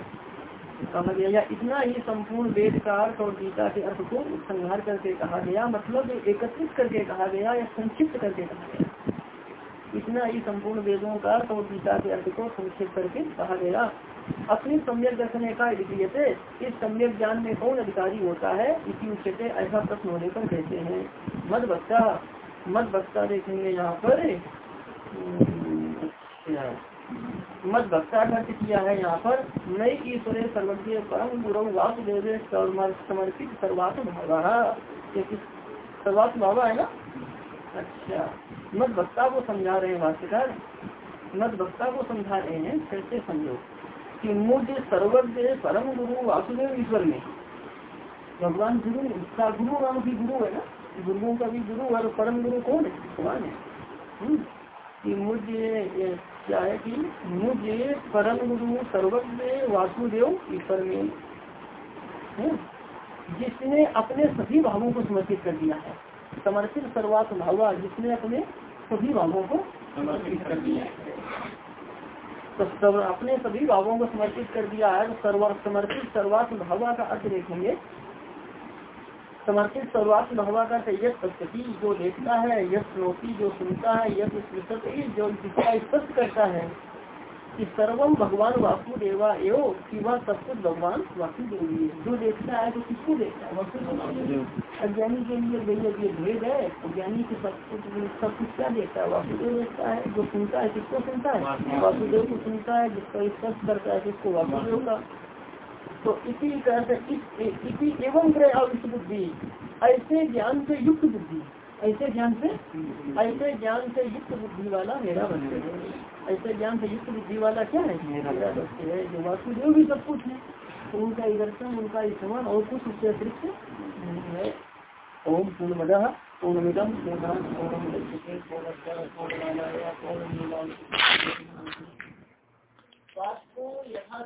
कहा गया। या इतना ही संपूर्ण वेद का अर्थ और गीता के अर्थ को संहार करके कहा गया मतलब एकत्रित करके कहा गया या संक्षिप्त करके कहा गया। इतना ही संपूर्ण वेदों का अर्थ और गीता के अर्थ को संक्षिप्त करके कहा गया। अपनी सम्यक दर्शन का थे इस सम्यक ज्ञान में कौन अधिकारी होता है, इसी उच्चते ऐसा प्रश्न होने पर कहते हैं, मद बक्ता मद बक्ता देखेंगे यहाँ पर अच्छा। मत भक्ता अर्थ किया है यहाँ पर। नई ईश्वर सर्वज्ञ परम गुरु वासुदेव समर्पित सर्वात्म भावा। सर्वात्म भावा है ना? अच्छा। मत भक्ता को समझा रहे हैं भाष्यकार। मत भक्ता को समझा रहे हैं कैसे समझो कि मुझ सर्वज्ञ परम गुरु वासुदेव ईश्वर में। भगवान गुरु का गुरु राम की गुरु है ना? गुरुओं का भी गुरु और परम गुरु कौन है? भगवान है। हम्म। कि मुझे क्या है कि मुझे परम गुरु सर्वज्ञ वासुदेव ईश्वर में जिसने अपने सभी भावों को समर्पित कर दिया है, समर्पित सर्वात्म भावा जिसने अपने सभी भावों को समर्पित कर दिया है। तो अपने सभी भावों को समर्पित कर दिया है तो सर्व, समर्पित सर्वात्म भावा का अर्थ देखेंगे। समर्पित सर्वात्म भगवा का यश पश्यति जो देखता है यश श्रोती जो सुनता है यश स्मृति जो जिसका स्पष्ट करता है कि सर्वम भगवान वासुदेवा एव कि वह सब कुछ भगवान वासुदेव। है जो देखता है तो किसको देखता है? वासुदेव। अज्ञानी के लिए भैया ये भेद है अज्ञानी के सब कुछ सब कुछ क्या देखता है? वासुदेव देखता है जो सुनता है किसको सुनता है? वासुदेव को सुनता है जिसका स्पष्ट करता है किसको? वासुदेव का। तो इसी से इसी एवं ग्रह अविष्ट बुद्धि। ऐसे ज्ञान से युक्त बुद्धि। ऐसे ज्ञान से ऐसे ज्ञान से युक्त बुद्धि वाला मेरा बनते है ऐसे ज्ञान से युक्त बुद्धि वाला क्या है? मेरा बनते जो वासुदेव भी सब कुछ है तो उनका दर्शन उनका समान और कुछ उससे अतिरिक्त है। ओम पूर्ण पूर्णमिदम पूर्ण पूर्ण